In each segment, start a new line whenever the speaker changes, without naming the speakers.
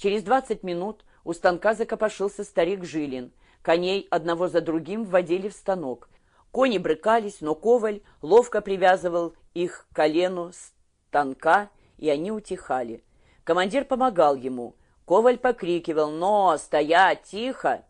Через двадцать минут у станка закопошился старик Жилин. Коней одного за другим вводили в станок. Кони брыкались, но Коваль ловко привязывал их к колену станка, и они утихали. Командир помогал ему. Коваль покрикивал «Но! Стоять! Тихо!»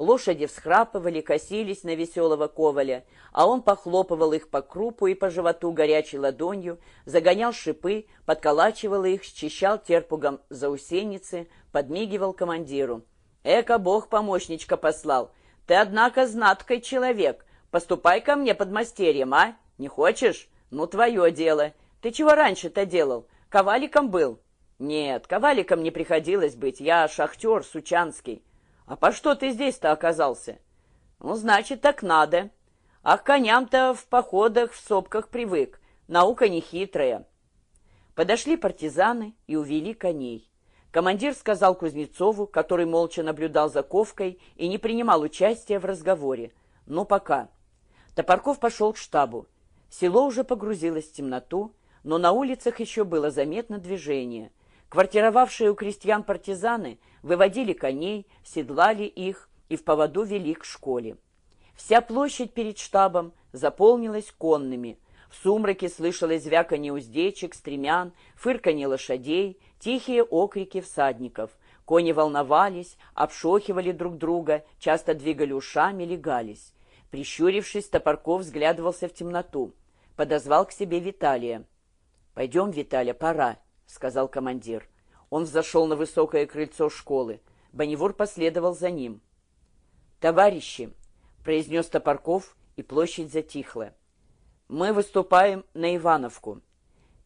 Лошади всхрапывали, косились на веселого коваля, а он похлопывал их по крупу и по животу горячей ладонью, загонял шипы, подколачивал их, счищал терпугом заусеницы, подмигивал командиру. «Эка бог помощничка послал! Ты, однако, знаткой человек! Поступай ко мне под мастерьем, а? Не хочешь? Ну, твое дело! Ты чего раньше-то делал? Коваликом был?» «Нет, коваликом не приходилось быть, я шахтер сучанский». «А по что ты здесь-то оказался?» «Ну, значит, так надо. А к коням-то в походах, в сопках привык. Наука не хитрая». Подошли партизаны и увели коней. Командир сказал Кузнецову, который молча наблюдал за ковкой и не принимал участия в разговоре. «Ну, пока». Топорков пошел к штабу. Село уже погрузилось в темноту, но на улицах еще было заметно движение. Квартировавшие у крестьян партизаны выводили коней, седлали их и в поводу вели к школе. Вся площадь перед штабом заполнилась конными. В сумраке слышалось звяканье уздечек, стремян, фырканье лошадей, тихие окрики всадников. Кони волновались, обшохивали друг друга, часто двигали ушами, легались. Прищурившись, Топорков взглядывался в темноту. Подозвал к себе Виталия. «Пойдем, Виталя, пора», — сказал командир. Он взошел на высокое крыльцо школы. Бонневур последовал за ним. «Товарищи!» — произнес Топорков, и площадь затихла. «Мы выступаем на Ивановку.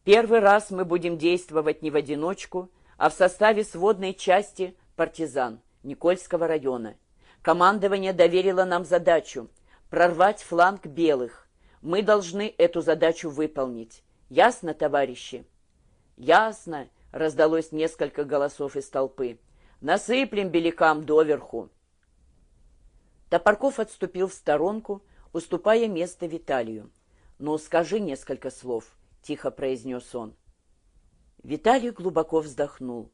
Первый раз мы будем действовать не в одиночку, а в составе сводной части партизан Никольского района. Командование доверило нам задачу прорвать фланг белых. Мы должны эту задачу выполнить. Ясно, товарищи?» «Ясно!» раздалось несколько голосов из толпы. «Насыплем белякам доверху!» Топорков отступил в сторонку, уступая место Виталию. «Ну, скажи несколько слов», — тихо произнес он. Виталий глубоко вздохнул.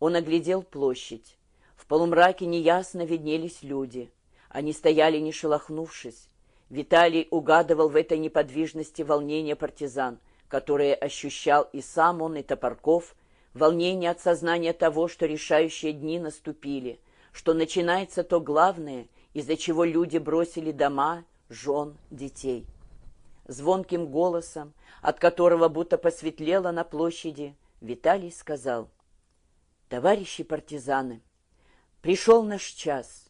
Он оглядел площадь. В полумраке неясно виднелись люди. Они стояли, не шелохнувшись. Виталий угадывал в этой неподвижности волнение партизан, которые ощущал и сам он, и Топорков, волнение от сознания того, что решающие дни наступили, что начинается то главное, из-за чего люди бросили дома, жен, детей. Звонким голосом, от которого будто посветлело на площади, Виталий сказал, «Товарищи партизаны, пришел наш час.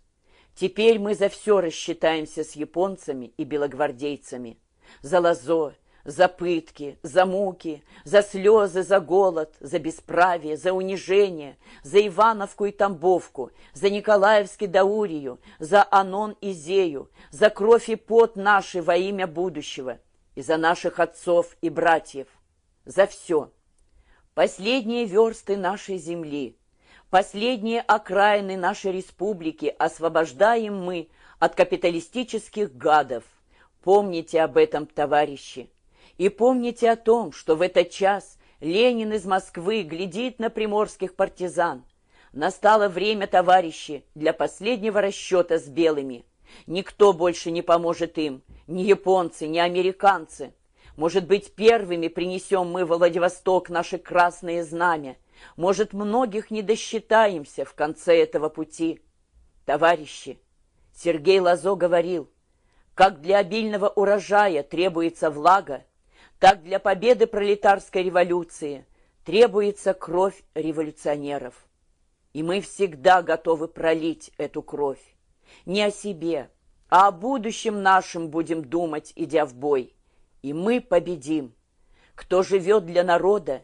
Теперь мы за все рассчитаемся с японцами и белогвардейцами, за Лазо, за пытки, за муки, за слезы, за голод, за бесправие, за унижение, за Ивановку и Тамбовку, за Николаевский Даурию, за Анон и Зею, за кровь и пот наши во имя будущего и за наших отцов и братьев, за все. Последние версты нашей земли, последние окраины нашей республики освобождаем мы от капиталистических гадов. Помните об этом, товарищи. И помните о том, что в этот час Ленин из Москвы глядит на приморских партизан. Настало время, товарищи, для последнего расчета с белыми. Никто больше не поможет им, ни японцы, ни американцы. Может быть, первыми принесем мы в Владивосток наши красные знамя. Может, многих не досчитаемся в конце этого пути. Товарищи, Сергей Лазо говорил, как для обильного урожая требуется влага, так для победы пролетарской революции требуется кровь революционеров. И мы всегда готовы пролить эту кровь. Не о себе, а о будущем нашем будем думать, идя в бой. И мы победим. Кто живет для народа,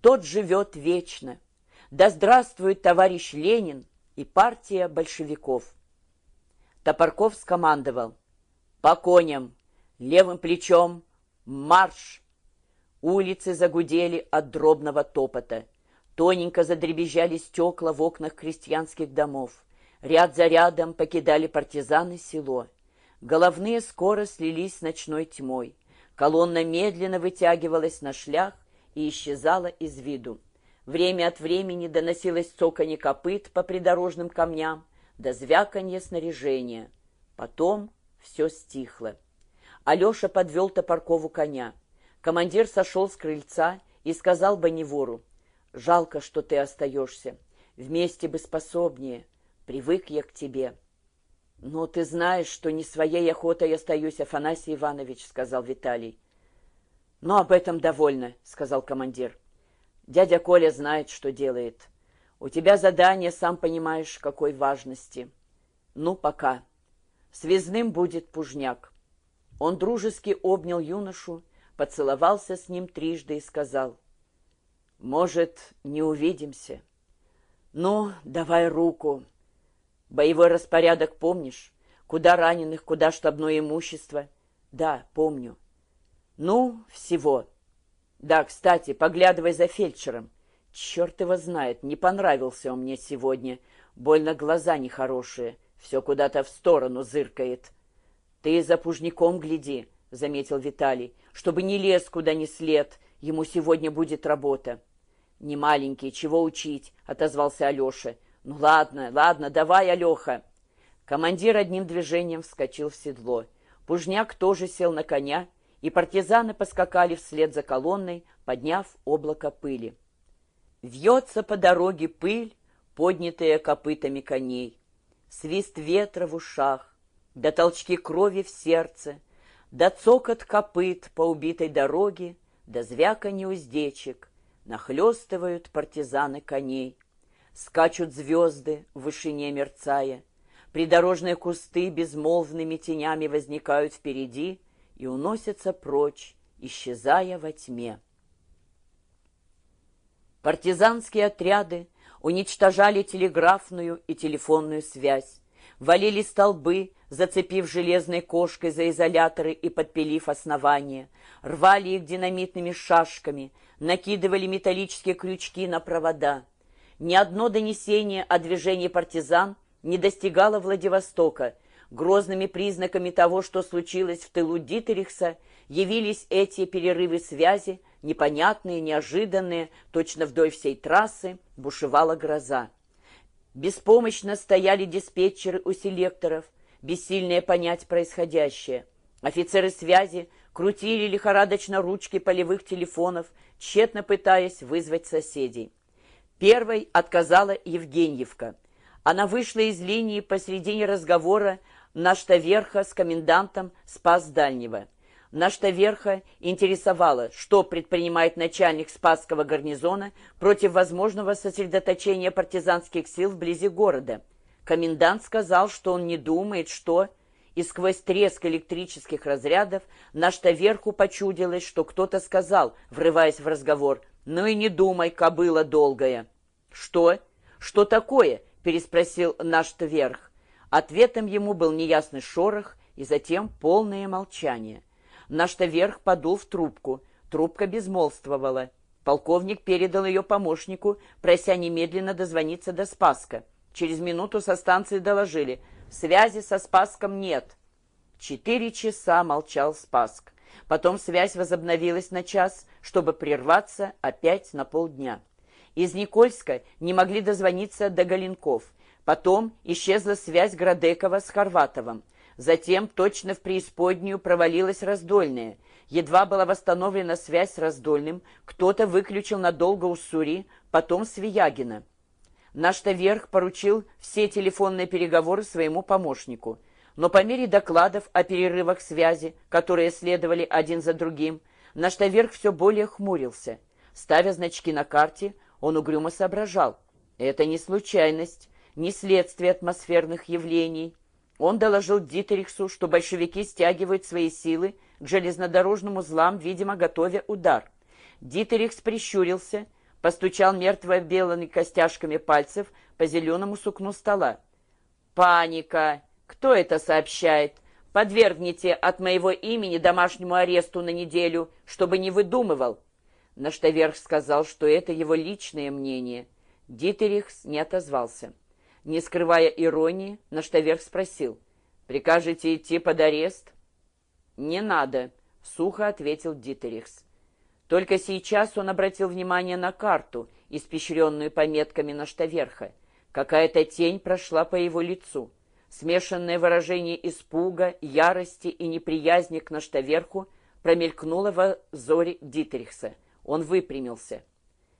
тот живет вечно. Да здравствует товарищ Ленин и партия большевиков. Топорков скомандовал. По коням, левым плечом, марш! Улицы загудели от дробного топота. Тоненько задребезжали стекла в окнах крестьянских домов. Ряд за рядом покидали партизаны село. Головные скоро слились с ночной тьмой. Колонна медленно вытягивалась на шлях и исчезала из виду. Время от времени доносилось цоканье копыт по придорожным камням, да звяканье снаряжения. Потом все стихло. Алеша подвел Топоркову коня. Командир сошел с крыльца и сказал Боневору, «Жалко, что ты остаешься. Вместе бы способнее. Привык я к тебе». «Но ты знаешь, что не своей охотой остаюсь, Афанасий Иванович», — сказал Виталий. «Но об этом довольно», — сказал командир. «Дядя Коля знает, что делает. У тебя задание, сам понимаешь, какой важности. Ну, пока. Связным будет Пужняк». Он дружески обнял юношу, поцеловался с ним трижды и сказал, «Может, не увидимся? Ну, давай руку». Боевой распорядок помнишь? Куда раненых, куда штабное имущество? Да, помню. Ну, всего. Да, кстати, поглядывай за фельдшером. Черт его знает, не понравился он мне сегодня. Больно глаза нехорошие, все куда-то в сторону зыркает. Ты за пужником гляди, — заметил Виталий, — чтобы не лез куда ни след, ему сегодня будет работа. Не маленький, чего учить, — отозвался Алеша. «Ну ладно, ладно, давай, Алеха!» Командир одним движением вскочил в седло. Пужняк тоже сел на коня, и партизаны поскакали вслед за колонной, подняв облако пыли. Вьется по дороге пыль, поднятая копытами коней. Свист ветра в ушах, да толчки крови в сердце, да цокот копыт по убитой дороге, да звяканье уздечек, нахлестывают партизаны коней. Скачут звезды в вышине мерцая, Придорожные кусты безмолвными тенями возникают впереди и уносятся прочь, исчезая во тьме. Партизанские отряды уничтожали телеграфную и телефонную связь, валили столбы, зацепив железной кошкой за изоляторы и подпилив основания, рвали их динамитными шашками, накидывали металлические крючки на провода. Ни одно донесение о движении партизан не достигало Владивостока. Грозными признаками того, что случилось в тылу Дитерихса, явились эти перерывы связи, непонятные, неожиданные, точно вдоль всей трассы бушевала гроза. Беспомощно стояли диспетчеры у селекторов, бессильные понять происходящее. Офицеры связи крутили лихорадочно ручки полевых телефонов, тщетно пытаясь вызвать соседей. Первой отказала Евгеньевка. Она вышла из линии посредине разговора Наштаверха с комендантом Спас Дальнего. Наштаверха интересовала, что предпринимает начальник Спасского гарнизона против возможного сосредоточения партизанских сил вблизи города. Комендант сказал, что он не думает, что... И сквозь треск электрических разрядов Наштаверху почудилось, что кто-то сказал, врываясь в разговор, «Ну и не думай, кобыла долгая». «Что? Что такое?» — переспросил наш Тверх. Ответом ему был неясный шорох и затем полное молчание. Наш Тверх подул в трубку. Трубка безмолвствовала. Полковник передал ее помощнику, прося немедленно дозвониться до Спаска. Через минуту со станции доложили. Связи со Спаском нет. Четыре часа молчал Спаск. Потом связь возобновилась на час, чтобы прерваться опять на полдня. Из Никольска не могли дозвониться до Галенков. Потом исчезла связь Градекова с Хорватовым. Затем точно в преисподнюю провалилась Раздольная. Едва была восстановлена связь с Раздольным, кто-то выключил надолго Уссури, потом Свиягина. Наш-то верх поручил все телефонные переговоры своему помощнику. Но по мере докладов о перерывах связи, которые следовали один за другим, наш-то верх все более хмурился. Ставя значки на карте, он угрюмо соображал. Это не случайность, не следствие атмосферных явлений. Он доложил Дитерихсу, что большевики стягивают свои силы к железнодорожным узлам, видимо, готовя удар. Дитерихс прищурился, постучал мертво-белыми костяшками пальцев по зеленому сукну стола. «Паника! Кто это сообщает? Подвергните от моего имени домашнему аресту на неделю, чтобы не выдумывал!» Наштаверх сказал, что это его личное мнение. Дитерихс не отозвался. Не скрывая иронии, Наштаверх спросил, «Прикажете идти под арест?» «Не надо», — сухо ответил Дитерихс. Только сейчас он обратил внимание на карту, испещренную пометками на штаверха. Какая-то тень прошла по его лицу. Смешанное выражение испуга, ярости и неприязни к наштаверху промелькнуло во взоре Дитрихса. Он выпрямился.